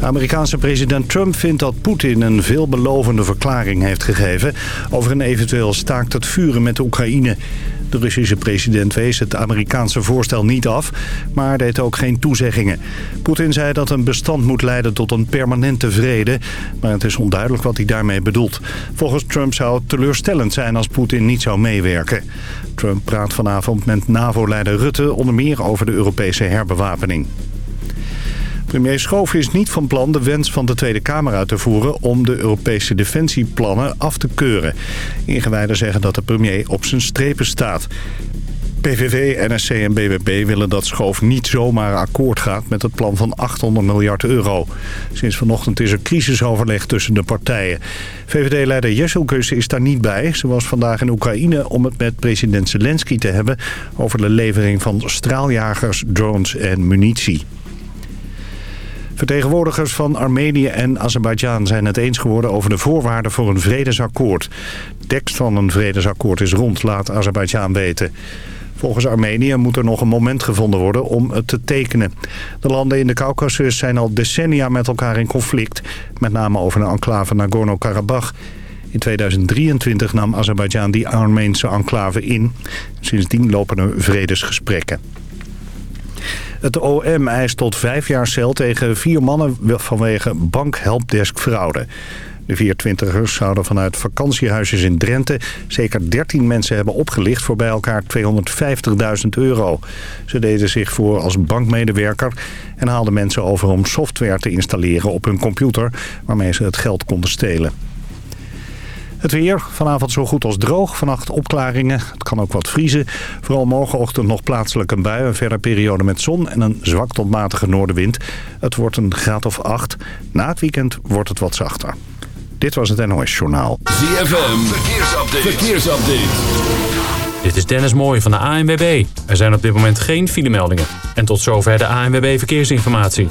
Amerikaanse president Trump vindt dat Poetin een veelbelovende verklaring heeft gegeven... over een eventueel staakt het vuren met de Oekraïne. De Russische president wees het Amerikaanse voorstel niet af, maar deed ook geen toezeggingen. Poetin zei dat een bestand moet leiden tot een permanente vrede, maar het is onduidelijk wat hij daarmee bedoelt. Volgens Trump zou het teleurstellend zijn als Poetin niet zou meewerken. Trump praat vanavond met NAVO-leider Rutte onder meer over de Europese herbewapening. Premier Schoof is niet van plan de wens van de Tweede Kamer uit te voeren... om de Europese defensieplannen af te keuren. Ingewijden zeggen dat de premier op zijn strepen staat. PVV, NSC en BBB willen dat Schoof niet zomaar akkoord gaat met het plan van 800 miljard euro. Sinds vanochtend is er crisisoverleg tussen de partijen. VVD-leider Jesselkus is daar niet bij. Ze was vandaag in Oekraïne om het met president Zelensky te hebben... over de levering van straaljagers, drones en munitie. Vertegenwoordigers van Armenië en Azerbeidzjan zijn het eens geworden over de voorwaarden voor een vredesakkoord. De tekst van een vredesakkoord is rond, laat Azerbeidzjan weten. Volgens Armenië moet er nog een moment gevonden worden om het te tekenen. De landen in de Caucasus zijn al decennia met elkaar in conflict. Met name over de enclave Nagorno-Karabakh. In 2023 nam Azerbeidzjan die Armeense enclave in. Sindsdien lopen er vredesgesprekken. Het OM eist tot vijf jaar cel tegen vier mannen vanwege bankhelpdeskfraude. De 24ers zouden vanuit vakantiehuisjes in Drenthe zeker 13 mensen hebben opgelicht voor bij elkaar 250.000 euro. Ze deden zich voor als bankmedewerker en haalden mensen over om software te installeren op hun computer waarmee ze het geld konden stelen. Het weer, vanavond zo goed als droog. Vannacht opklaringen. Het kan ook wat vriezen. Vooral morgenochtend nog plaatselijk een bui. Een verder periode met zon en een zwak tot matige noordenwind. Het wordt een graad of 8. Na het weekend wordt het wat zachter. Dit was het NOS Journaal. ZFM, verkeersupdate. verkeersupdate. Dit is Dennis Mooij van de ANWB. Er zijn op dit moment geen filemeldingen. En tot zover de ANWB Verkeersinformatie.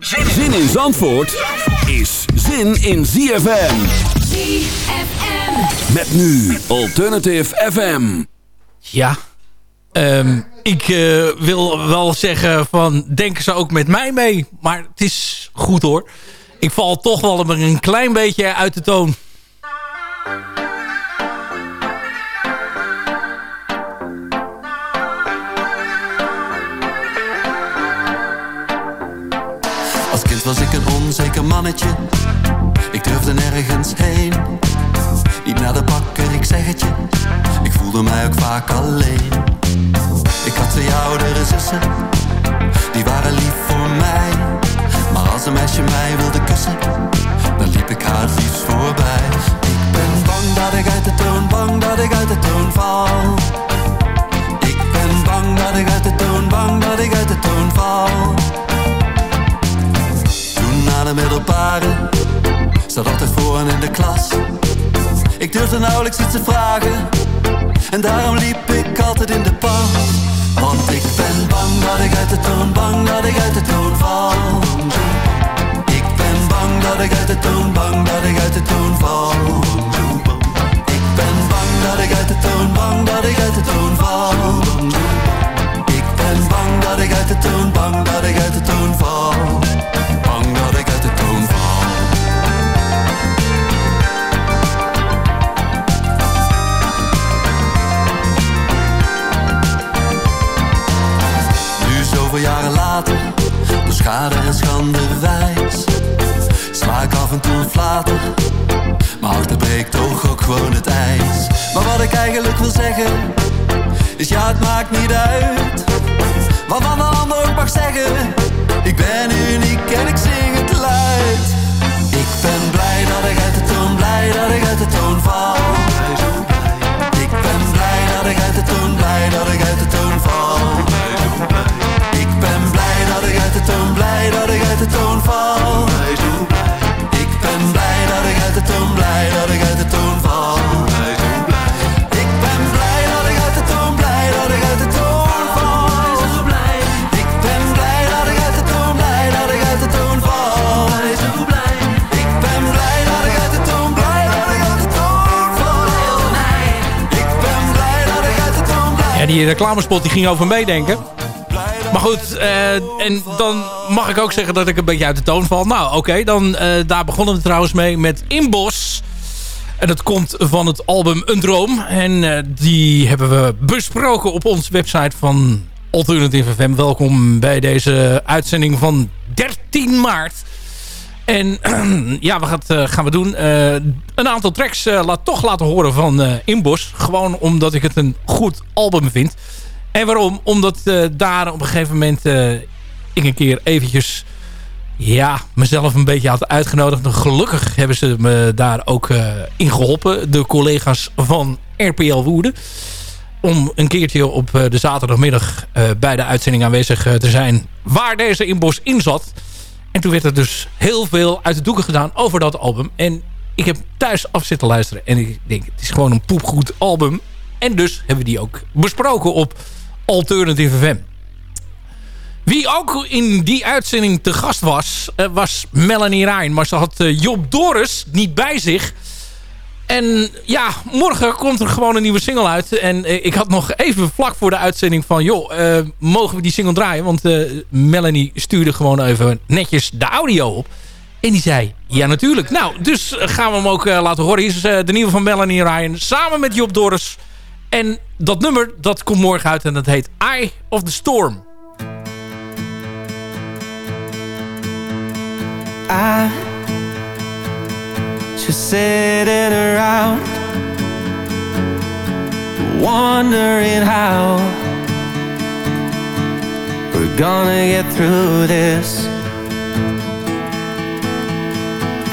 Zin in Zandvoort is zin in ZFM. ZFM. Met nu Alternative FM. Ja, um, ik uh, wil wel zeggen van denken ze ook met mij mee. Maar het is goed hoor. Ik val toch wel een klein beetje uit de toon. Ik durfde nergens heen. Niet naar de bakker, ik zeg het je. Ik voelde mij ook vaak alleen. Ik had twee oudere zussen. Die waren lief voor mij. Maar als een meisje mij wilde kussen. Dan liep ik haar het liefst voorbij. Ik ben bang dat ik uit de toon, bang dat ik uit de toon val. Ik ben bang dat ik uit de toon, bang dat ik uit de toon val de klas. Ik durfde nauwelijks iets te vragen. En daarom liep ik altijd in de pas Want ik ben bang dat ik uit de toon Bang dat ik uit de toon val. Ik ben bang dat ik uit de toon Bang dat ik uit de toon val. Ik ben bang dat ik uit de toon Bang dat ik uit de toon val. Ik ben bang dat ik uit de toon Bang dat ik uit de toon val. Bang zoveel jaren later. Door schade en schande wijs. Sla af en toe een flater. Maar achter breekt toch ook gewoon het ijs. Maar wat ik eigenlijk wil zeggen Is ja het maakt niet uit. Wat van de ander ook mag zeggen Ik ben uniek en ik zing het luid. Ik ben blij dat ik uit de toon Blij dat ik uit de toon val. Ik ben blij dat ik uit de toon Blij dat ik uit de toon val de blij dat ik uit de toon val. Ik ben blij dat ik uit de toon, blij dat ik uit de toon val. Ik ben blij dat ik uit de toon, blij dat ik uit de toon val. Ik ben blij dat ik uit de toon, blij dat ik uit de toon val. Ik ben blij dat ik uit de toon, blij dat ik uit de toon val. Ik ben blij dat ik uit de toon, blij. Ja, die reclamespot die ging over meedenken. Maar goed, eh, en dan mag ik ook zeggen dat ik een beetje uit de toon val. Nou, oké, dan uh, daar begonnen we trouwens mee met Inbos. En dat komt van het album Een Droom. En uh, die hebben we besproken op onze website van Alternative FM. Welkom bij deze uitzending van 13 maart. En ja, wat gaat, gaan we doen? Een aantal tracks laat, toch laten horen van uh, Inbos. Gewoon omdat ik het een goed album vind. En waarom? Omdat daar op een gegeven moment ik een keer eventjes ja, mezelf een beetje had uitgenodigd. En gelukkig hebben ze me daar ook in geholpen. De collega's van RPL Woerden. Om een keertje op de zaterdagmiddag bij de uitzending aanwezig te zijn. Waar deze inbos in zat. En toen werd er dus heel veel uit de doeken gedaan over dat album. En ik heb thuis af zitten luisteren. En ik denk, het is gewoon een poepgoed album. En dus hebben we die ook besproken op Alternative FM. Wie ook in die uitzending te gast was, was Melanie Rijn. Maar ze had Job Doris niet bij zich. En ja, morgen komt er gewoon een nieuwe single uit. En ik had nog even vlak voor de uitzending van... joh, mogen we die single draaien? Want Melanie stuurde gewoon even netjes de audio op. En die zei, ja natuurlijk. Nou, dus gaan we hem ook laten horen. Hier is de nieuwe van Melanie Ryan samen met Job Doris. En dat nummer, dat komt morgen uit en dat heet Eye of the Storm. I just sitting around Wondering how We're gonna get through this.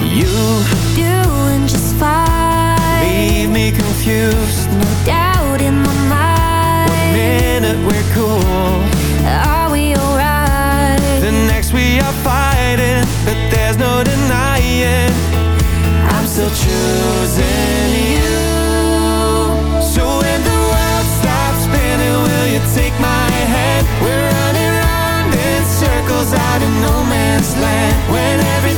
You Doing just fine Leave me confused. No doubt minute we're cool Are we alright? The next we are fighting But there's no denying I'm still choosing you So when the world stops spinning Will you take my hand? We're running round in circles Out in no man's land When everything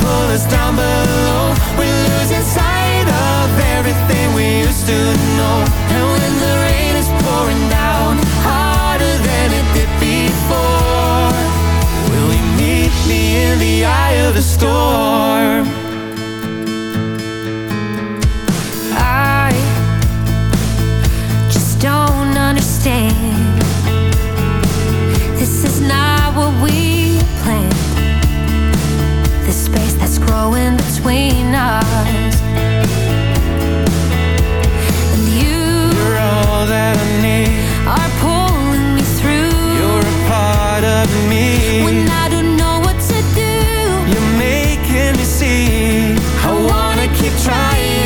pull us down below We're losing sight of everything we used to know And when the rain is pouring down Harder than it did before Will you meet me in the eye of the storm? Growing between us. And you You're all that I need. are pulling me through. You're a part of me. When I don't know what to do You're making me see. I wanna keep trying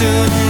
we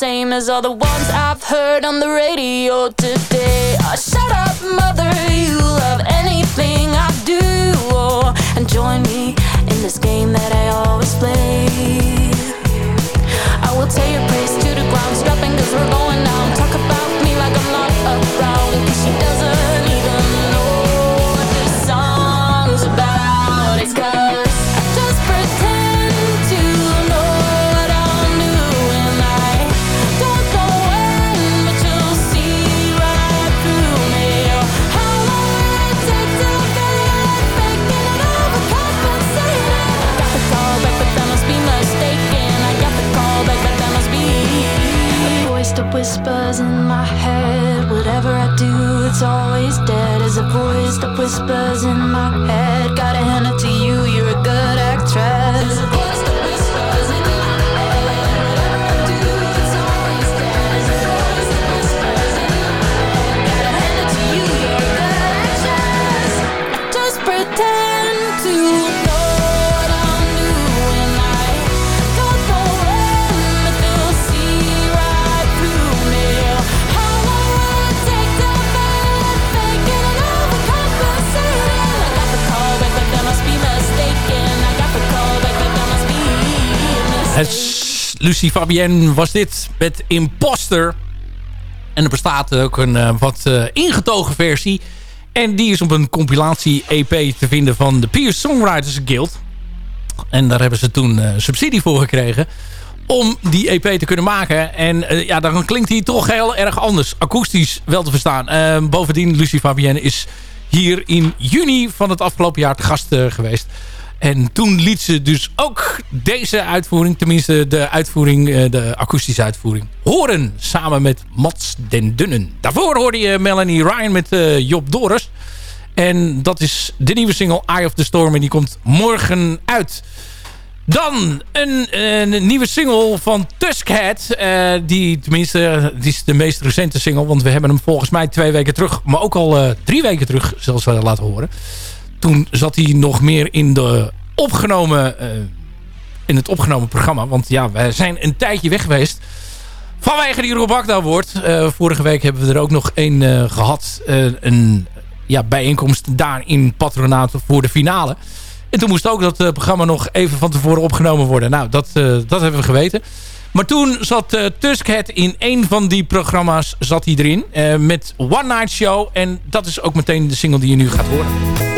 same as all the ones I've heard on the radio today? Oh, shut up, mother, you love anything I do. Oh, and join me in this game that I always play. I will tear your praise to the ground, stopping cause we're going whispers in my head. Whatever I do, it's always dead. As a voice that whispers in my head. Gotta hand it to you, Lucie Fabienne was dit met Imposter. En er bestaat ook een eh, wat eh, ingetogen versie. En die is op een compilatie-EP te vinden van de Peer Songwriters Guild. En daar hebben ze toen eh, subsidie voor gekregen. Om die EP te kunnen maken. En ja, dan klinkt hij toch heel erg anders. Akoestisch wel te verstaan. Bovendien, Lucie Fabienne is hier in juni van het afgelopen jaar te gast geweest. En toen liet ze dus ook deze uitvoering, tenminste de uitvoering, eh, de akoestische uitvoering, horen. Samen met Mats den Dunnen. Daarvoor hoorde je Melanie Ryan met eh, Job Doris. En dat is de nieuwe single Eye of the Storm. En die komt morgen uit. Dan een, een nieuwe single van Tuskhead. eh die tenminste, die is de meest recente single. Want we hebben hem volgens mij twee weken terug. Maar ook al drie weken terug zelfs wel laten horen. Toen zat hij nog meer in, de opgenomen, eh, in het opgenomen programma. Want ja, wij zijn een tijdje weg geweest. Vanwege die Rob wordt. Eh, vorige week hebben we er ook nog één eh, gehad. Eh, een ja, bijeenkomst daar in Patronaat voor de finale. En toen moest ook dat programma nog even van tevoren opgenomen worden. Nou, dat, dat hebben we geweten. Maar toen zat uh, Tuskhead in een van die programma's zat hij erin. met One Night Show. En dat is ook meteen de single die je nu gaat horen.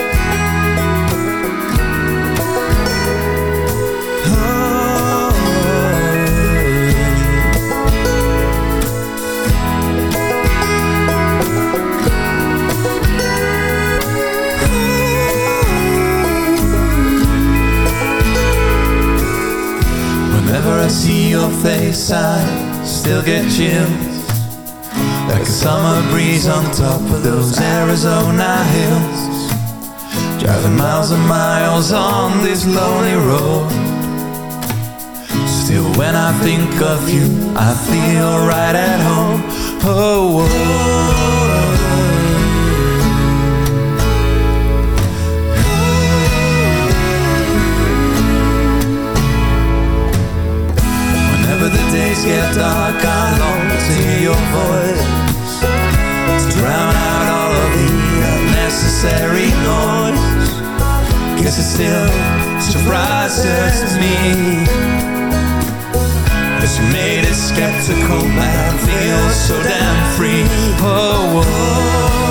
Your face, I still get chills. Like a summer breeze on top of those Arizona hills. Driving miles and miles on this lonely road. Still, when I think of you, I feel right at home. Oh, Whenever get dark, I long to hear your voice To drown out all of the unnecessary noise Guess it still surprises me. It's made it skeptical, I feel so damn free. Oh, Now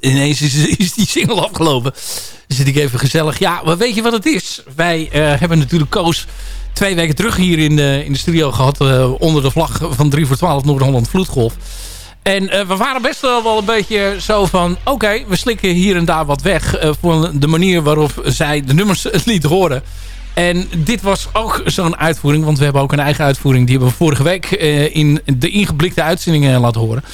ineens is, is die single afgelopen. Dan zit ik even gezellig. Ja, maar weet je wat het is? Wij eh, hebben natuurlijk Koos twee weken terug hier in de, in de studio gehad... eh, onder de vlag van 3 voor 12 Noord-Holland Vloedgolf. En eh, we waren best wel, een beetje zo van... oké, we slikken hier en daar wat weg... eh, voor de manier waarop zij de nummers liet horen. En dit was ook zo'n uitvoering. Want we hebben ook een eigen uitvoering. Die hebben we vorige week eh, in de ingeblikte uitzendingen laten horen.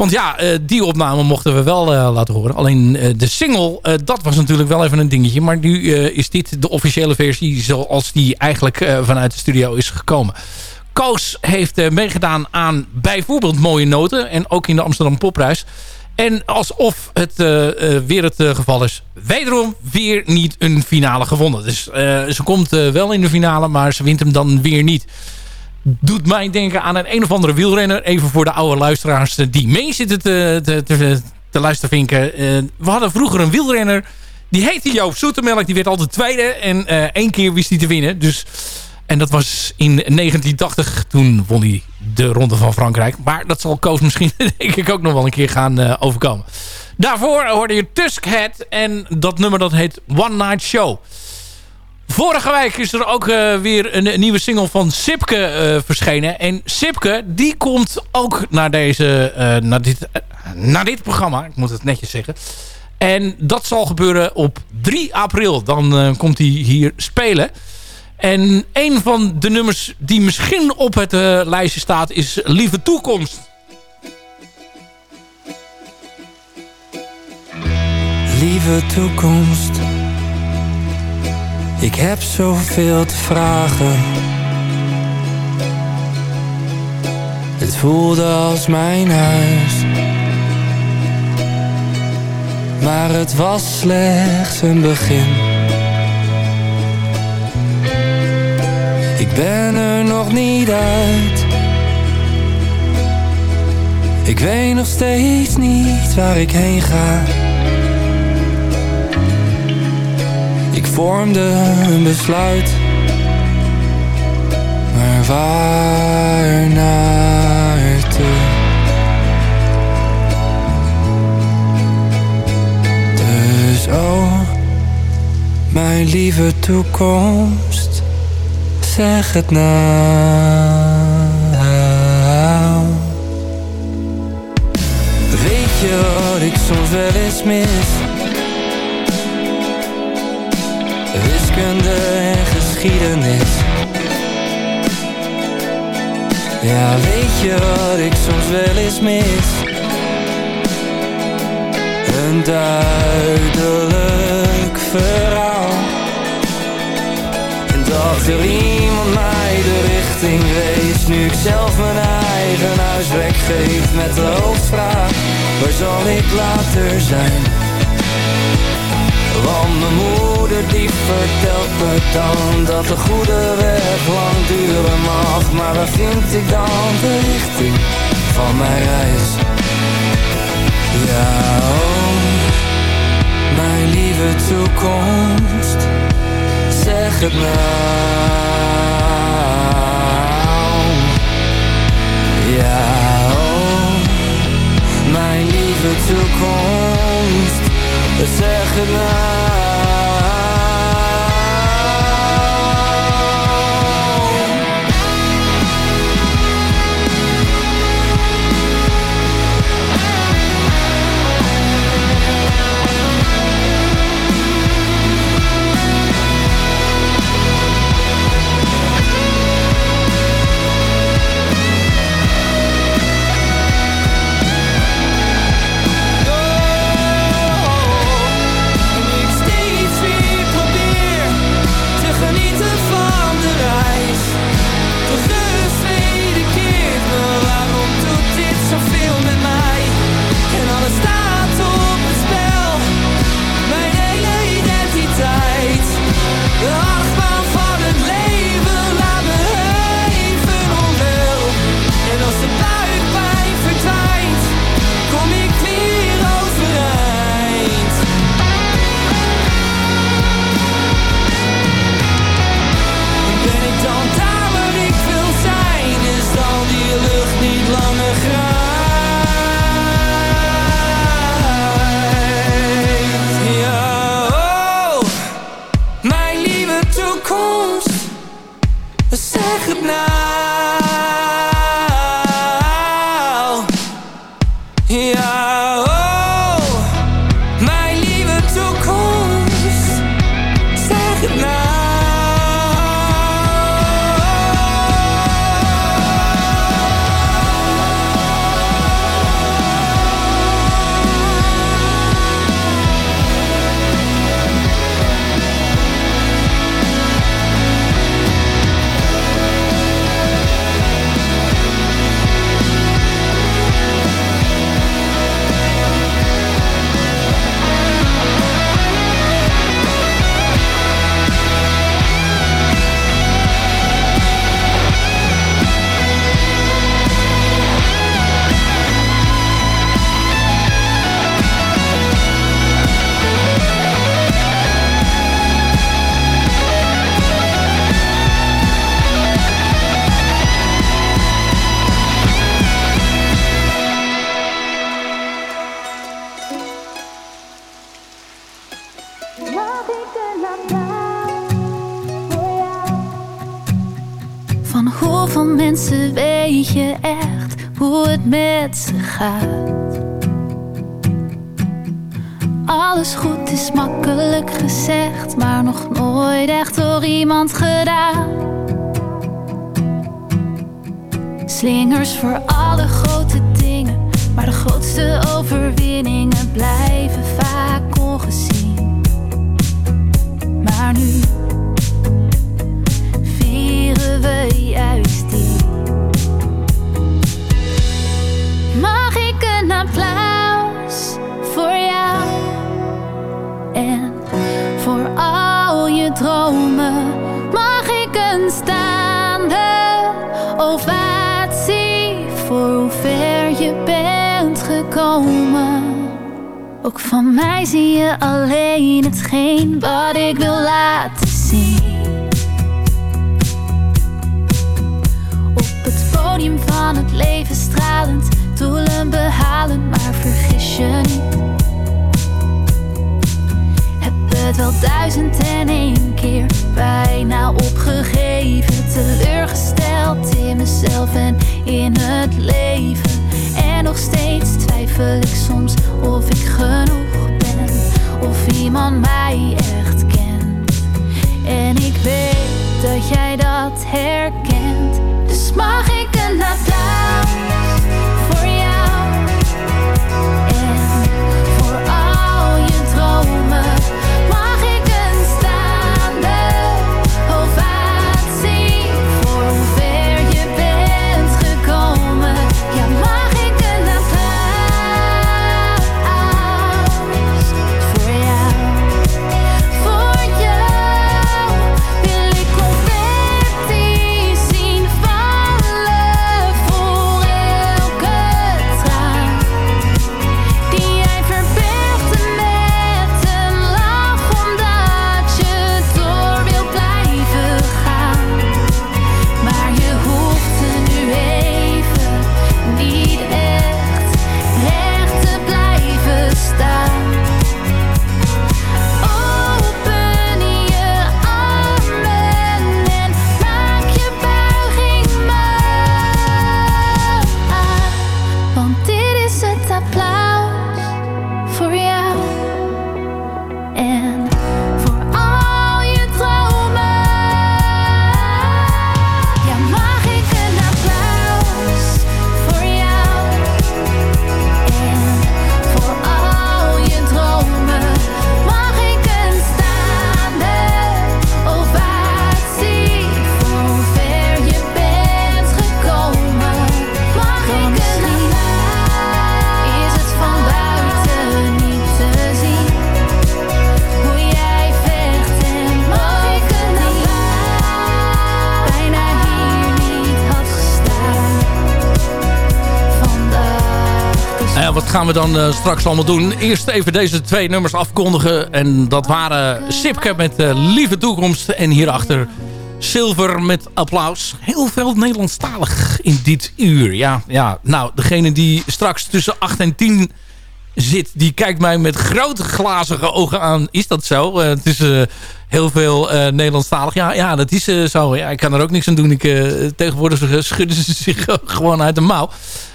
Want ja, eh, die opname mochten we wel eh, laten horen. Alleen eh, de single, dat was natuurlijk wel even een dingetje. Maar nu is dit de officiële versie zoals die eigenlijk vanuit de studio is gekomen. Koos heeft meegedaan aan bijvoorbeeld Mooie Noten. En ook in de Amsterdam Popprijs. En alsof het weer het geval is. Wederom weer niet een finale gewonnen. Dus ze komt wel in de finale, maar ze wint hem dan weer niet. Doet mij denken aan een een of andere wielrenner. Even voor de oude luisteraars eh, die mee zitten te, te, te, te luistervinken. Eh, we hadden vroeger een wielrenner. Die heette Joop Zoetemelk. Die werd altijd tweede. En eh, één keer wist hij te winnen. Dus, en dat was in 1980. Toen won hij de Ronde van Frankrijk. Maar dat zal Koos misschien denk ik ook nog wel een keer gaan overkomen. Daarvoor hoorde je Tuskhead. En dat nummer dat heet One Night Show. Vorige week is er ook eh, weer een, nieuwe single van Sipke eh, verschenen. En Sipke, die komt ook naar, deze, eh, naar, dit, naar dit programma. Ik moet het netjes zeggen. En dat zal gebeuren op 3 april. Dan komt hij hier spelen. En een van de nummers die misschien op het lijstje staat is Lieve Toekomst. Lieve toekomst, ik heb zoveel te vragen. Het voelde als mijn huis, maar het was slechts een begin. Ik ben er nog niet uit. Ik weet nog steeds niet waar ik heen ga. Ik vormde een besluit, maar waar naartoe? Dus oh, mijn lieve toekomst, zeg het nou. Weet je wat ik soms wel eens mis? En geschiedenis. Ja, weet je wat ik soms wel eens mis? Een duidelijk verhaal. En dat er iemand mij de richting wees. Nu ik zelf mijn eigen huiswerk geef met de hoofdvraag. Waar zal ik later zijn? Want mijn moeder die vertelt me dan dat de goede weg lang duren mag. Maar waar vind ik dan de richting van mijn reis? Ja, oh, mijn lieve toekomst, zeg het nou. Ja, oh, mijn lieve toekomst Zeg het nou Alles goed is makkelijk gezegd, maar nog nooit echt door iemand gedaan. Slingers voor alle grote dingen, maar de grootste overwinningen blijven vaak ongezien. Maar nu vieren we juist Ook van mij zie je alleen hetgeen wat ik wil laten zien. Op het podium van het leven stralend, doelen behalen, maar vergis je niet. Heb het wel duizend en één keer bijna opgegeven, teleurgesteld in mezelf en in het leven. En nog steeds twijfel ik soms of ik genoeg ben, of iemand mij echt kent. En ik weet dat jij dat herkent. Dus mag ik een we dan eh, straks allemaal doen? Eerst even deze twee nummers afkondigen. En dat waren Sipke met eh, Lieve Toekomst. En hierachter Silver met applaus. Heel veel Nederlandstalig in dit uur. Ja, ja. Nou, degene die straks tussen 8 en 10 zit, die kijkt mij met grote glazige ogen aan. Is dat zo? Eh, het is heel veel Nederlandstalig. Ja, ja, dat is zo. Ik kan er ook niks aan doen. Ik, tegenwoordig schudden ze zich gewoon uit de mouw.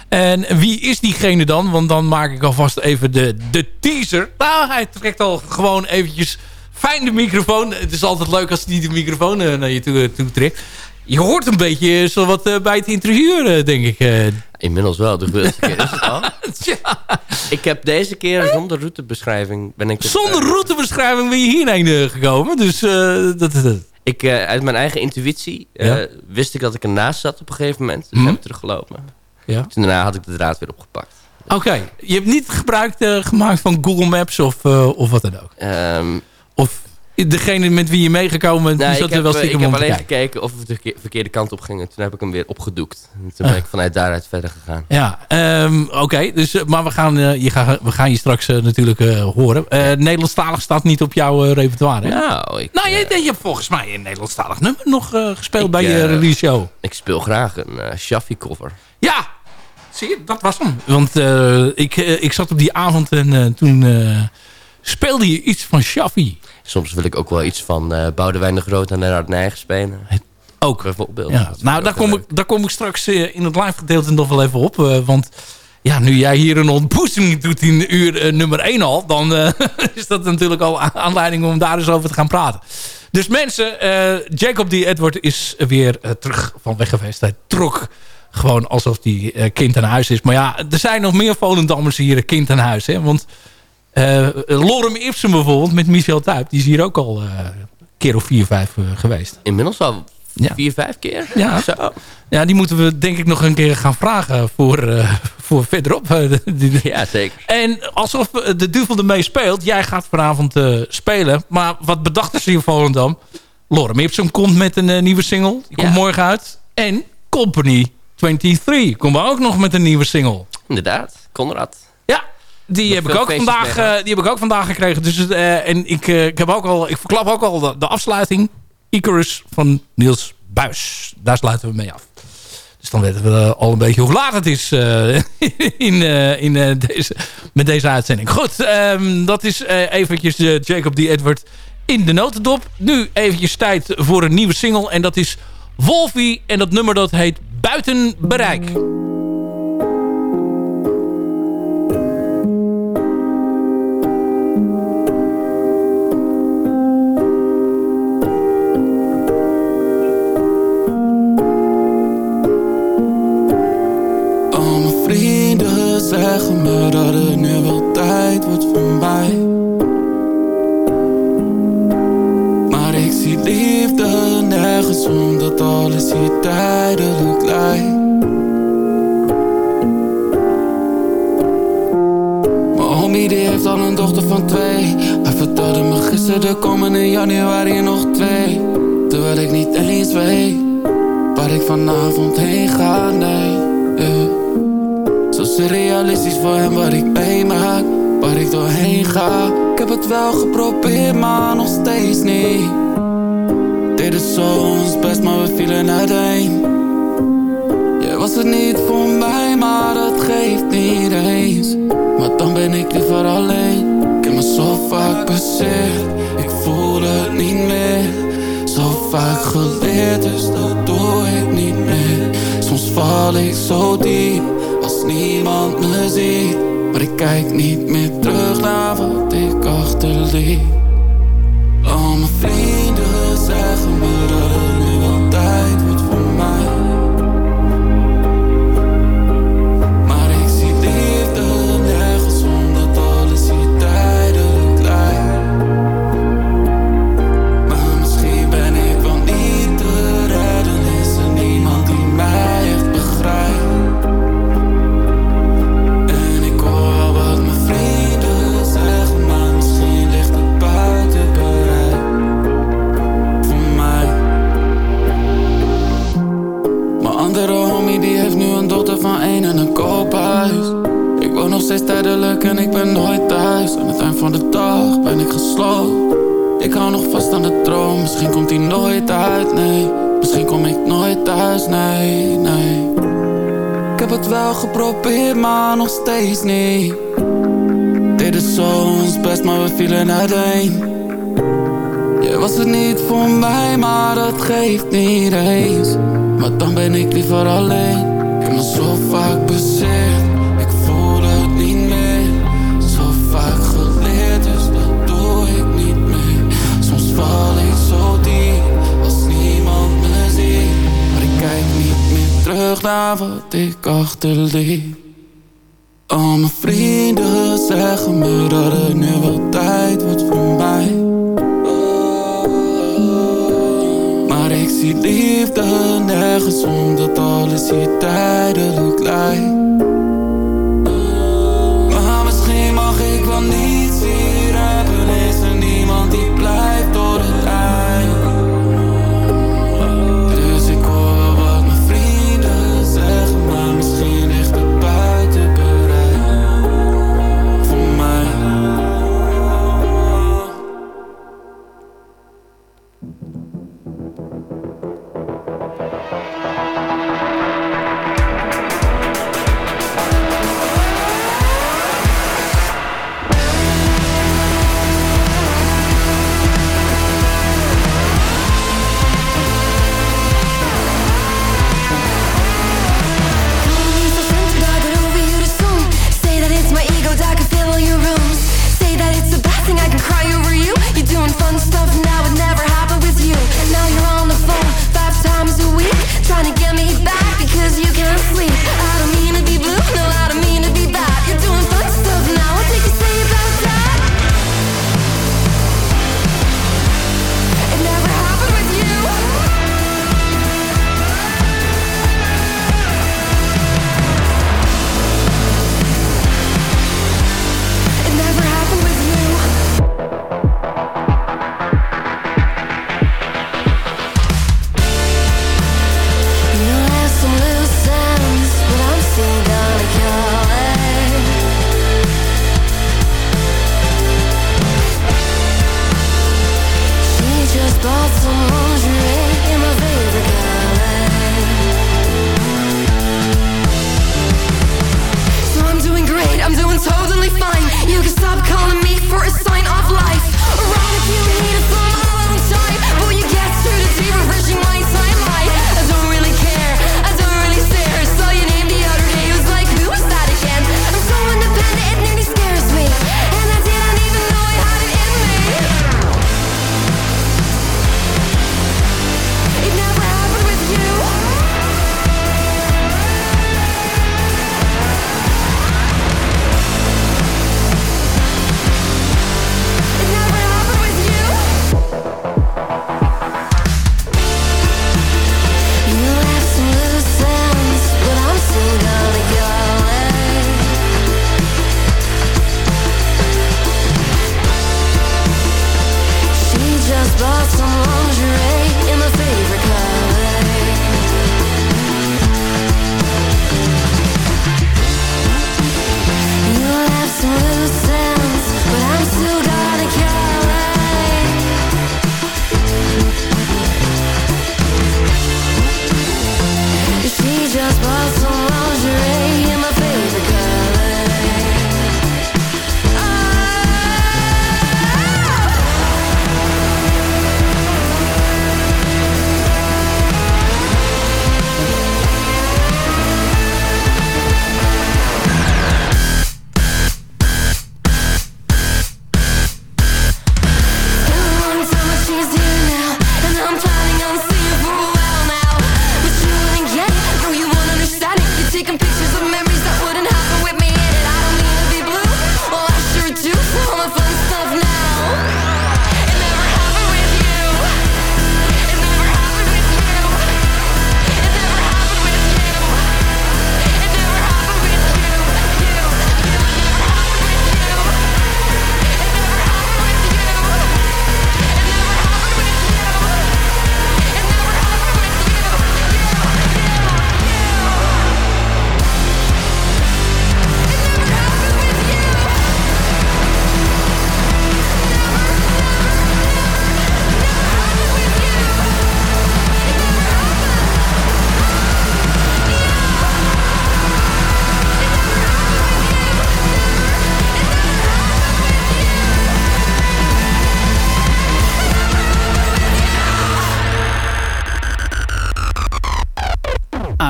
En wie is diegene dan? Want dan maak ik alvast even de, de teaser. Nou, hij trekt al gewoon eventjes fijn de microfoon. Het is altijd leuk als hij de microfoon eh, naar je toe, toe trekt. Je hoort een beetje zo wat eh, bij het interieur, eh, denk ik. eh. Inmiddels wel, de keer is het al. Ik heb deze keer zonder routebeschrijving ben ik... Zonder eh, routebeschrijving ben je hierheen eh, gekomen. Dus eh, dat, dat, Ik, eh, uit mijn eigen intuïtie eh, Ja. wist ik dat ik ernaast zat op een gegeven moment. Dus heb ik teruggelopen. Ja. Toen daarna had ik de draad weer opgepakt. Oké, je hebt niet gebruik eh, gemaakt van Google Maps of, eh, of wat dan ook. Ehm, Of degene met wie je meegekomen bent, nou, die zat er wel eh, stiekem ik heb alleen kijken. gekeken of we de verke- verkeerde kant op gingen. Toen heb ik hem weer opgedoekt. En toen Ah. ben ik vanuit daaruit verder gegaan. Ja, ehm, oké. dus, maar we gaan, je ga, we gaan je straks natuurlijk horen. Nederlandstalig staat niet op jouw repertoire, hè? Nou, ik, Nou, je, je hebt volgens mij een Nederlandstalig nummer nog gespeeld Ik, bij je release show. ik speel graag een Shafi cover. Ja, zie je, dat was hem. Want eh, ik, eh, ik zat op die avond en eh, toen eh, speelde je iets van Shaffi. Soms wil ik ook wel iets van eh Boudewijn de Groot en Gerard Nijgen spelen. Ook. Bijvoorbeeld. Ja, nou, daar kom, ik, daar kom ik straks in het live gedeelte nog wel even op. eh, want ja, nu jij hier een ontboezeming doet in uur nummer 1 al... dan eh, is dat natuurlijk al aanleiding om daar eens over te gaan praten. Dus mensen, eh, Jacob D. Edward is weer terug van weg geweest. Hij trok gewoon alsof hij eh, kind aan huis is. Maar ja, er zijn nog meer Volendammers hier kind aan huis. Hè? Want eh Lorem Ipsum bijvoorbeeld met Michel Tuyp... die is hier ook al eh, een keer of vier, vijf eh, geweest. Inmiddels al Ja. vier, vijf keer. Ja. Zo. Ja, die moeten we denk ik nog een keer gaan vragen voor, eh, voor verderop. eh, die- Ja, zeker. En alsof eh, de duvel ermee speelt. Jij gaat vanavond eh, spelen. Maar wat bedachten ze in Volendam? Lorem Ipsum komt met een eh, nieuwe single. Die komt Ja. morgen uit. En Company 23 komt ook nog met een nieuwe single. Inderdaad. Conrad. Ja, die Nog heb, ik ook vandaag, eh, die heb ik ook vandaag gekregen. Dus, eh, en ik, eh, ik, heb ook al, ik verklap ook al de, de afsluiting. Icarus van Niels Buis. Daar sluiten we mee af. Dus dan weten we al een beetje hoe laat het is in, in, deze, met deze uitzending. Goed, ehm, dat is eventjes Jacob D. Edward in de notendop. Nu eventjes tijd voor een nieuwe single. En dat is Wolfie. En dat nummer dat heet Buiten Bereik. Zeggen me dat het nu wel tijd wordt voor mij. Maar ik zie liefde nergens omdat alles hier tijdelijk al een dochter van twee. Hij vertelde me gisteren er komen in januari nog twee. Terwijl ik niet eens weet waar ik vanavond heen ga, nee. eh. Zo surrealistisch voor hem wat ik meemaak, waar ik doorheen ga. Ik heb het wel geprobeerd, maar nog steeds niet. Deden zo ons best, maar we vielen uiteen. Jij was het niet voor mij, maar dat geeft niet eens. Dan ben ik liever alleen. Ik heb me zo vaak bezeerd, ik voel het niet meer. Zo vaak geleerd, dus dat doe ik niet meer. Soms val ik zo diep, als niemand me ziet. Maar ik kijk niet meer terug naar wat ik achterliet. Al mijn vrienden zeggen me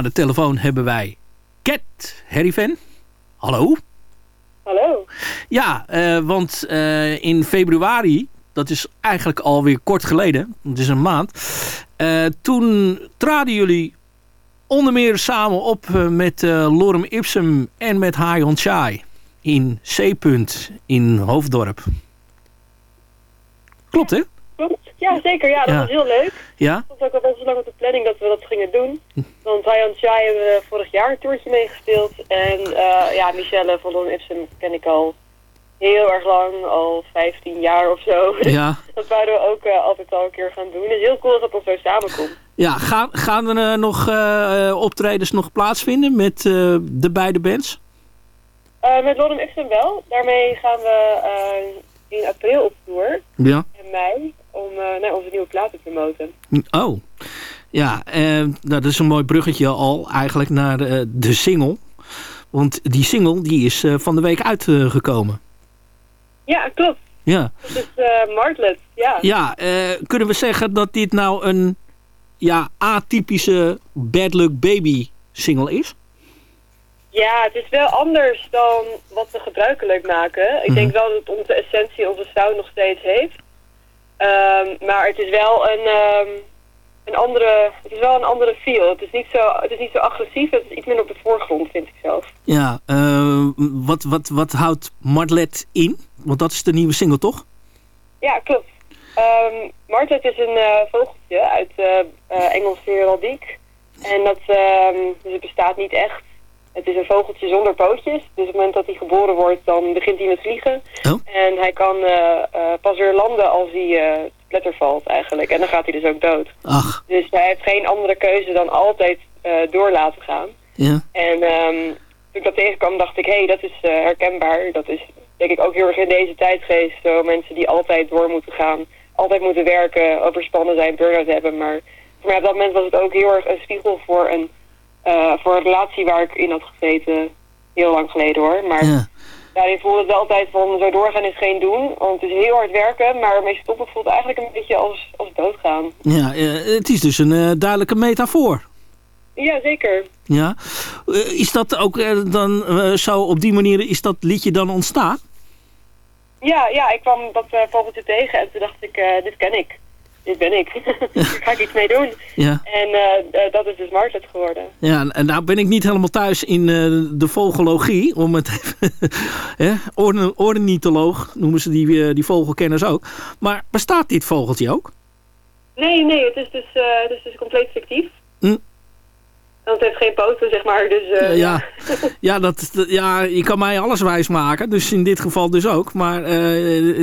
de telefoon hebben wij Cat Harryven. Hallo. Hallo. Ja, eh, want eh, in februari, dat is eigenlijk alweer kort geleden, het is een maand. eh, toen traden jullie onder meer samen op met Lorem Ipsum en met Hayon Chai in C-punt in Hoofddorp. Klopt hè? Klopt. Ja, zeker. Ja, dat Ja. was heel leuk. Ja? Was ook al best lang op de planning dat we dat gingen doen. Want hij en Chai hebben we vorig jaar een toertje meegespeeld. En eh, ja, Michelle van Lon Ipsum ken ik al heel erg lang, al 15 jaar of zo. Ja. dat wouden we ook eh, altijd al een keer gaan doen. Het is heel cool dat dan zo samenkomt. Ja, gaan, gaan er eh, nog optredens nog plaatsvinden met de beide bands? Met Lon Ipsum wel. Daarmee gaan we in april op tour. Ja. En mei. Om eh, nou, onze nieuwe plaat te promoten. Oh, ja, eh, nou, dat is een mooi bruggetje al eigenlijk naar eh, de single. Want die single die is van de week uitgekomen. Ja, klopt. ja, Dat is Martlet. Ja. ja kunnen we zeggen dat dit nou een ja, atypische Bad Luck Baby single is? Ja, het is wel anders dan wat we gebruikelijk maken. Ik denk wel dat het onze essentie, onze sound nog steeds heeft. Ehm, maar het is wel een, ehm, een andere, het is wel een andere feel. Het is niet zo, het is niet zo agressief. Het is iets minder op de voorgrond, vind ik zelf. Ja, eh, wat, wat, wat houdt Martlet in? Want dat is de nieuwe single, toch? Ja, klopt. Ehm Martlet is een eh, vogeltje uit eh Engelse heraldiek. En dat, ehm, dus het bestaat niet echt. Het is een vogeltje zonder pootjes. Dus op het moment dat hij geboren wordt, dan begint hij met vliegen. En hij kan eh, eh, pas weer landen als hij eh te pletter valt eigenlijk. En dan gaat hij dus ook dood. Ach, Dus hij heeft geen andere keuze dan altijd eh, door laten gaan. ja. En ehm, toen ik dat tegenkwam, dacht ik, hé, hey, dat is eh, herkenbaar. Dat is denk ik ook heel erg in deze tijdgeest. Zo mensen die altijd door moeten gaan, altijd moeten werken, overspannen zijn, burn-out hebben. Maar voor mij op dat moment was het ook heel erg een spiegel voor een, eh, voor een relatie waar ik in had gezeten. Heel lang geleden hoor. Maar Ja. daarin voelde het altijd van, zo doorgaan is geen doen. Want het is heel hard werken, maar ermee stoppen voelt eigenlijk een beetje als, als doodgaan. Ja, eh, het is dus een eh, duidelijke metafoor. Ja, zeker. Ja. Is dat ook dan zo op die manier, is dat liedje dan ontstaan? Ja, ja, ik kwam dat vogeltje tegen en toen dacht ik, dit ken ik. Dit ben ik. Hier ga ik iets mee doen. Ja. En eh, eh, dat is dus Martlet geworden. Ja, en- nou ben ik niet helemaal thuis in eh, de vogologie, om het even, ornitholoog noemen ze die, eh, die vogelkenners ook. Maar bestaat dit vogeltje ook? Nee, nee, het is dus, het is dus compleet fictief. Hm. Want het heeft geen poten, zeg maar. Dus, ja, ja, dat, dat- ja, je kan mij alles wijs maken, dus in dit geval dus ook. Maar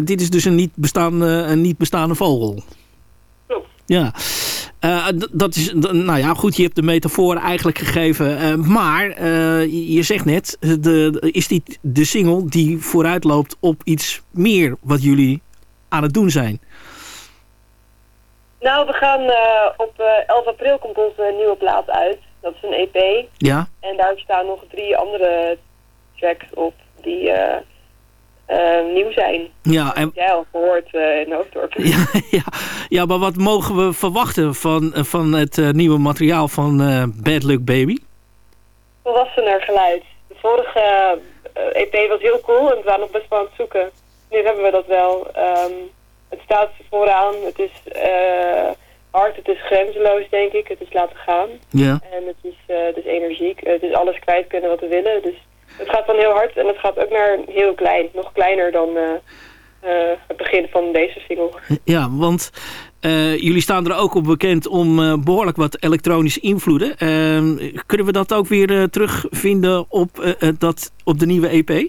dit is dus een niet, bestaande, een niet bestaande vogel. Ja, Eh, dat is, nou ja, goed, je hebt de metafoor eigenlijk gegeven. Eh, maar eh, je- zegt net, de, de- is dit de single die vooruitloopt op iets meer wat jullie aan het doen zijn? Nou, we gaan op eh, 11 april komt onze nieuwe plaat uit. Dat is een EP. Ja, En daar staan nog drie andere tracks op die eh, eh, nieuw zijn. ja, en, jij al gehoord eh, in Hoofddorp. ja, ja, ja, maar wat mogen we verwachten van, eh, van het eh, nieuwe materiaal van Bad Luck Baby? volwassener geluid. De vorige EP was heel cool en we waren nog best wel aan het zoeken. Nu hebben we dat wel. Ehm, het staat vooraan, het is hard, het is grenzeloos denk ik, het is laten gaan. Ja. En het is, het is energiek, het is alles kwijt kunnen wat we willen. Dus het gaat van heel hard en het gaat ook naar heel klein, nog kleiner dan eh, eh, het begin van deze single. Ja, want eh, jullie staan er ook op bekend om eh, behoorlijk wat elektronische invloeden. Ehm, kunnen we dat ook weer terugvinden op, dat, op de nieuwe EP?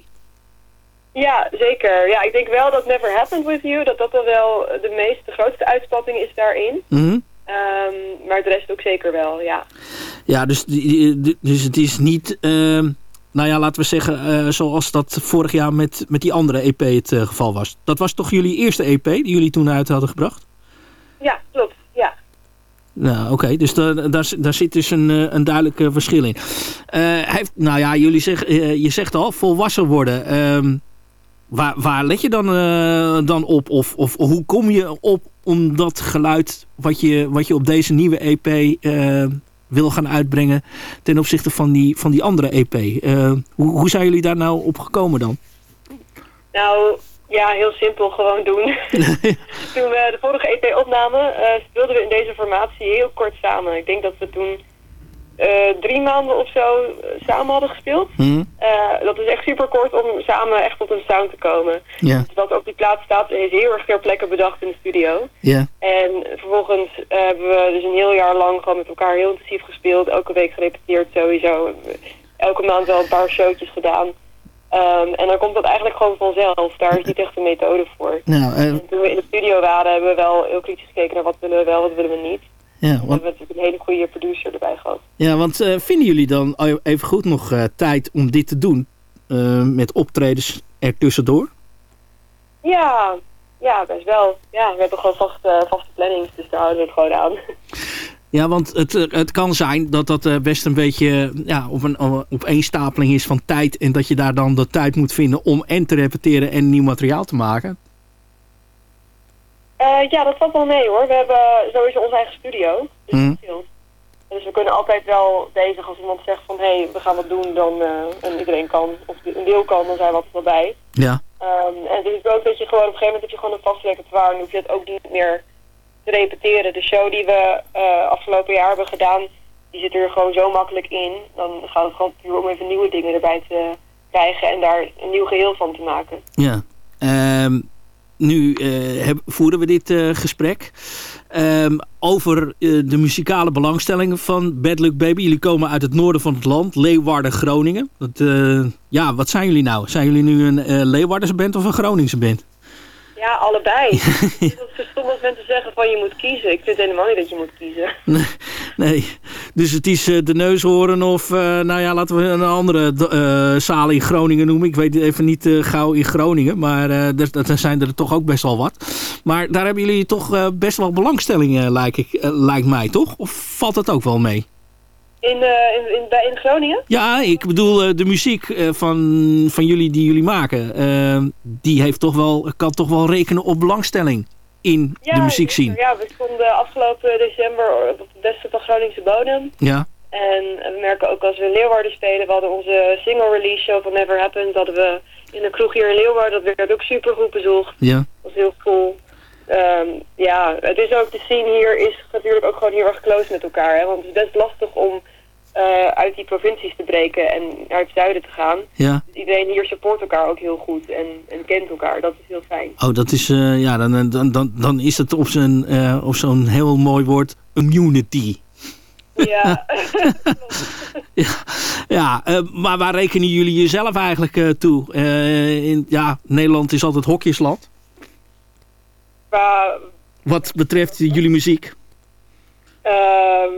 Ja, zeker. Ja, ik denk wel dat Never Happened With You, dat dat dan wel de meest, de grootste uitspatting is daarin. Mhm. Ehm, maar de rest ook zeker wel, ja. Ja, dus, dus het is niet, ehm, nou ja, laten we zeggen, eh, zoals dat vorig jaar met, met die andere EP het eh, geval was. Dat was toch jullie eerste EP die jullie toen uit hadden gebracht? Ja, klopt. Ja. Nou, oké. Dus daar, daar, daar zit dus een, eh, een duidelijk verschil in. Heeft, nou ja, jullie zeg, je zegt al, volwassen worden. Ehm, waar, waar let je dan, dan op? Of, of hoe kom je op om dat geluid wat je, wat je op deze nieuwe EP wil gaan uitbrengen ten opzichte van die, van die andere EP. Eh, hoe, hoe zijn jullie daar nou op gekomen dan? Nou, ja, heel simpel, gewoon doen. toen we de vorige EP opnamen, eh, speelden we in deze formatie heel kort samen. Ik denk dat we toen eh, drie maanden of zo eh, samen hadden gespeeld. Eh, dat is echt super kort om samen echt tot een sound te komen. Ja. Dus dat op die plaat staat, is heel erg ter plekke bedacht in de studio. En vervolgens hebben we dus een heel jaar lang gewoon met elkaar heel intensief gespeeld. Elke week gerepeteerd sowieso. Elke maand wel een paar showtjes gedaan. Ehm, en dan komt dat eigenlijk gewoon vanzelf. Daar is niet echt een methode voor. Nou, En toen we in de studio waren, hebben we wel heel kritisch gekeken naar wat willen we wel, wat willen we niet. Ja, We want, hebben natuurlijk een hele goede producer erbij gehad. ja, want eh, vinden jullie dan even goed nog eh, tijd om dit te doen? Eh, met optredens ertussendoor? Ja, ja, best wel. Ja, we hebben gewoon vaste, vaste planning, dus daar houden we het gewoon aan. Ja, want het, het kan zijn dat dat best een beetje ja, op een opeenstapeling is van tijd. En dat je daar dan de tijd moet vinden om en te repeteren en nieuw materiaal te maken. Eh, ja, dat valt wel mee hoor. We hebben sowieso onze eigen studio. Dus, dat scheelt. dus we kunnen altijd wel bezig als iemand zegt van hé, hey, we gaan wat doen dan, eh, en iedereen kan, of een deel kan, dan zijn we altijd wel bij. Ja. Ehm, en het is ook dat je gewoon op een gegeven moment heb je gewoon een vast repertoire en hoef je het ook niet meer te repeteren. De show die we eh, afgelopen jaar hebben gedaan, die zit er gewoon zo makkelijk in. Dan gaat het gewoon puur om even nieuwe dingen erbij te krijgen en daar een nieuw geheel van te maken. Ja. Ehm, nu eh, voeren we dit eh, gesprek ehm, over eh, de muzikale belangstellingen van Bad Luck Baby. Jullie komen uit het noorden van het land, Leeuwarden, Groningen. Dat, ja, wat zijn jullie nou? Zijn jullie nu een eh Leeuwardense band of een Groningse band? Ja, allebei. het is als mensen zeggen van je moet kiezen. Ik vind helemaal niet dat je moet kiezen. Nee, dus het is eh, de neushoorn of, eh, nou ja, laten we een andere eh, zaal in Groningen noemen. Ik weet even niet gauw in Groningen, maar er, er zijn er toch ook best wel wat. Maar daar hebben jullie toch best wel belangstelling, lijkt, ik, lijkt mij, toch? Of valt dat ook wel mee? In, eh, in, in, bij, in Groningen? Ja, ik bedoel, eh, de muziek eh, van, van jullie die jullie maken, die heeft toch wel, kan toch wel rekenen op belangstelling in de muziek zien. Ja, we stonden afgelopen december op het beste van Groningse bodem. Ja, En we merken ook als we in Leeuwarden spelen, we hadden onze single release show van Never Happened, hadden we in een kroeg hier in Leeuwarden, dat werd ook super goed bezocht. ja. Dat was heel cool. Ehm, ja, het is ook, de scene hier is natuurlijk ook gewoon heel erg close met elkaar. Hè? Want het is best lastig om eh, uit die provincies te breken en naar het zuiden te gaan. Ja. Dus iedereen hier support elkaar ook heel goed en, en kent elkaar. Dat is heel fijn. Oh, dat is, eh, ja, dan, dan, dan, dan is het op eh, op zo'n heel mooi woord, immunity. Ja, Ja, eh, maar waar rekenen jullie jezelf eigenlijk eh, toe? Eh, in, ja, Nederland is altijd hokjesland. qua, Wat betreft jullie muziek. ehm,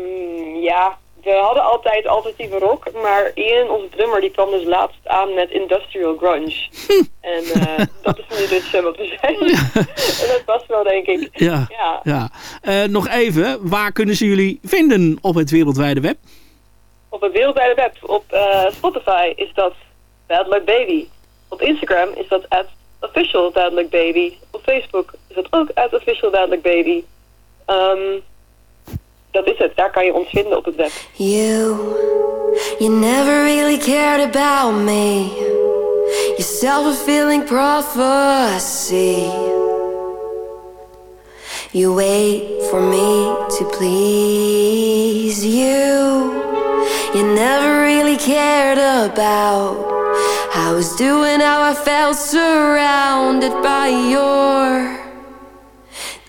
ja, we hadden altijd alternatieve rock, maar Ian, onze drummer, die kwam dus laatst aan met industrial grunge. En eh, dat is nu dus eh, wat we zijn. en dat past wel, denk ik. Ja, Ja. ja. Eh, nog even, waar kunnen ze jullie vinden op het wereldwijde web? Op het wereldwijde web, op Spotify is dat Bad Luck Baby. Op Instagram is dat at official Bad Luck Baby. Op Facebook is dat ook at official Bad Luck Baby. Ehm, dat is het, daar kan je ons vinden op het web. You, you never really cared about me. Your self-fulfilling prophecy. You wait for me to please you. You never really cared about how I was doing, how I felt surrounded by your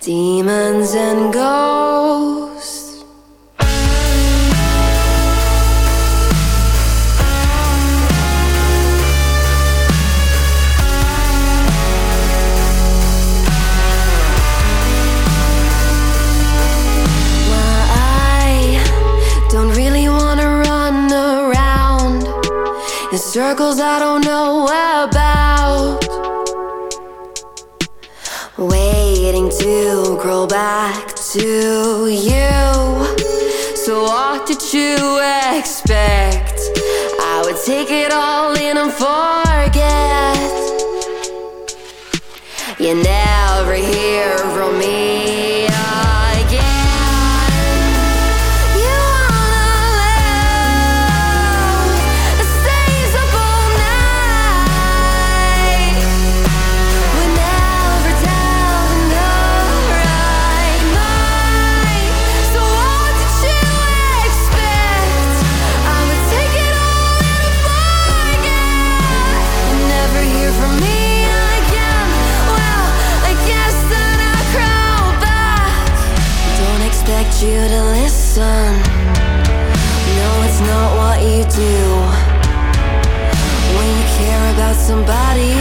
demons and ghosts. In circles I don't know about. Waiting to grow back to you. So, what did you expect? I would take it all in and forget. You never hear from me do when you care about somebody,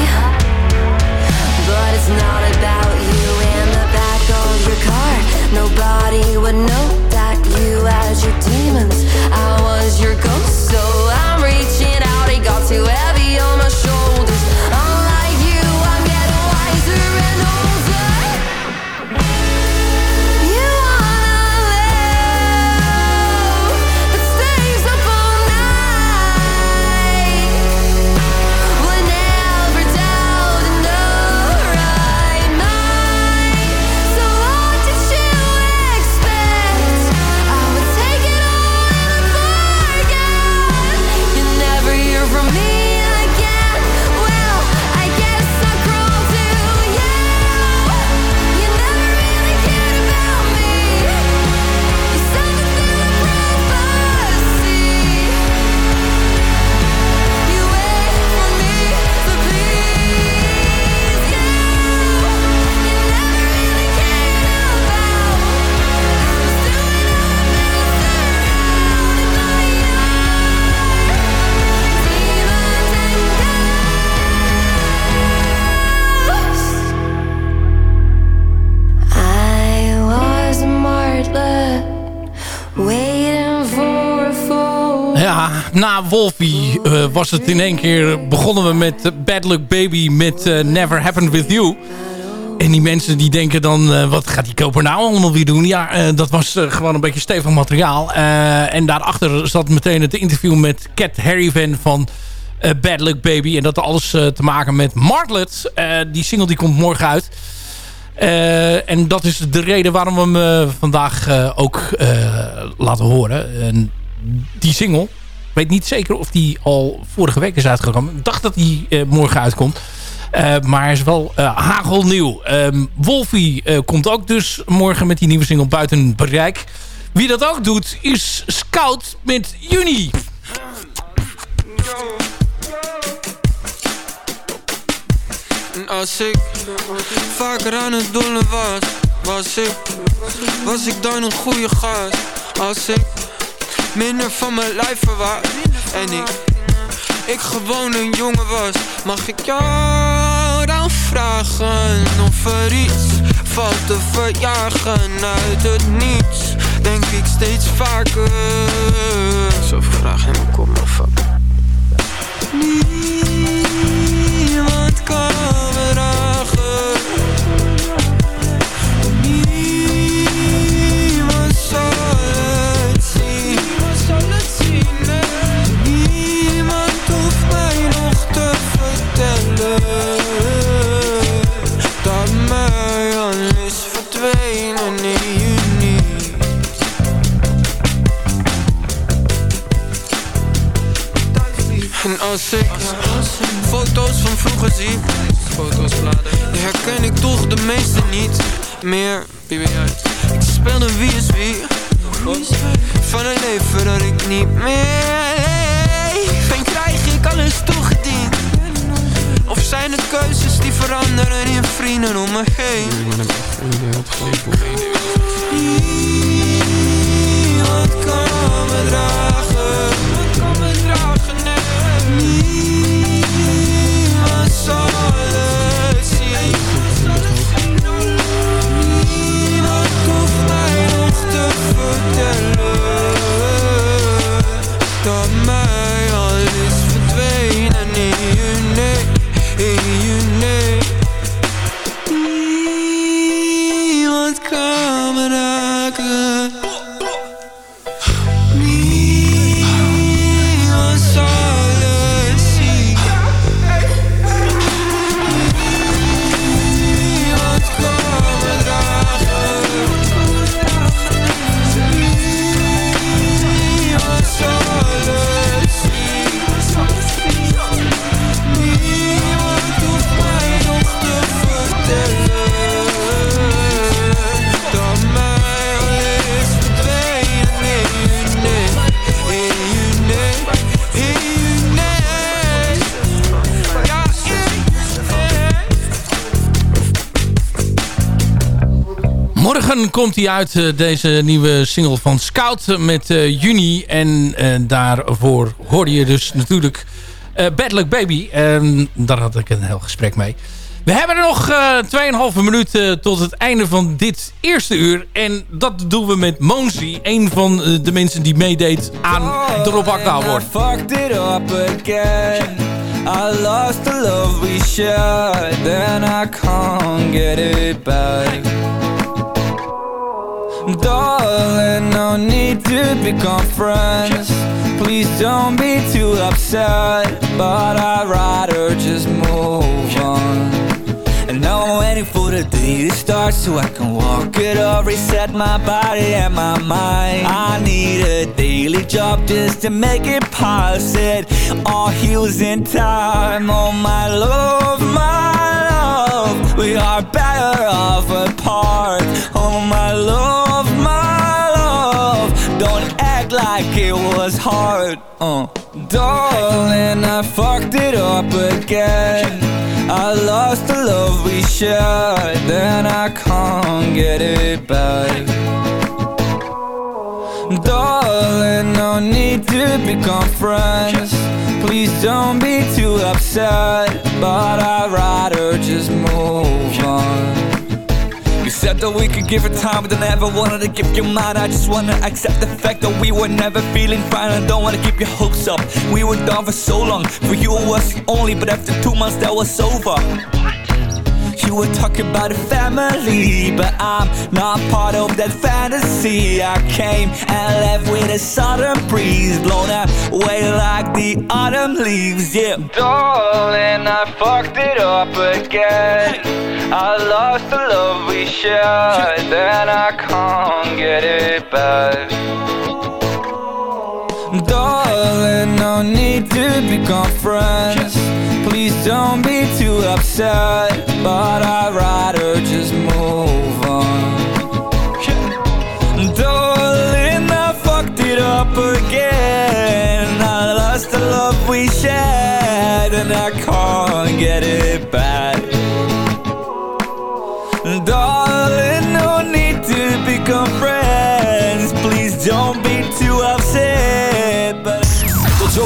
but it's not about you in the back of your car? Nobody would know that you had your demons. I was your Wolfie eh, was het in één keer... begonnen we met eh, Bad Luck Baby met eh, Never Happened With You. En die mensen die denken dan... wat gaat die koper nou allemaal weer doen? Ja, dat was gewoon een beetje stevig materiaal. En daarachter zat meteen het interview met Cat Harrivan van... Bad Luck Baby. En dat had alles te maken met Martlet. Die single die komt morgen uit. En dat is de reden waarom we hem vandaag ook laten horen. En die single, weet niet zeker of die al vorige week is uitgekomen. Ik dacht dat die eh, morgen uitkomt. Eh, maar is wel eh, hagelnieuw. Ehm Wolfie komt ook dus morgen met die nieuwe single buiten bereik. Wie dat ook doet is Scout met Juni. Als ik vaker aan het doelen was, was ik, was ik dan een goede gast. Als minder van mijn lijf verwacht en ik, ik gewoon een jongen was, mag ik jou dan vragen of er iets valt te verjagen uit het niets? Denk ik steeds vaker. Zoveel vragen in kop, maar fuck. Niemand kan dragen. Als ik foto's van vroeger zie, foto's bladen, die herken ik toch de meeste niet meer. Wie ben jij? Ik speelde wie is wie. Van een leven dat ik niet meer leef. En krijg ik alles toegediend? Of zijn het keuzes die veranderen in vrienden om me heen? Niemand kan me dragen. Niemand komt hij uit, eh, deze nieuwe single van Scout met eh, Juni. En eh, daarvoor hoorde je dus natuurlijk Bad Baby. En daar had ik een heel gesprek mee. We hebben er nog eh 2,5 minuten tot het einde van dit eerste uur. En dat doen we met Monsi. Een van de mensen die meedeed aan de Rob Akda Award. I it up again. I lost the love we shared, then I get it back. Darling, no need to become friends. Please don't be too upset, but I'd rather just move on. And now I'm waiting for the day to start so I can walk it up, reset my body and my mind. I need a daily job just to make it past it. All heals in time. Oh my love, my love, we are better off was hard. Uh. Darling, I fucked it up again. I lost the love we shared, then I can't get it back. Darling, no need to become friends. Please don't be too upset, but I'd rather just move on. Said that we could give it time, but I never wanted to give you mine. I just wanna accept the fact that we were never feeling fine. I don't wanna keep your hopes up. We were down for so long. For you, it was the only, but after two months, that was over. You were talking about a family, but I'm not part of that fantasy. I came and left with a southern breeze, blown away like the autumn leaves. Yeah, darling, I fucked it up again. I lost the love we shared, and I can't get it back. Darling, no need to become friends. Please don't be too upset, but I'd rather just move on. Darling, I fucked it up again. I lost the love we shared, and I can't get it back. Darling, no need to become friends.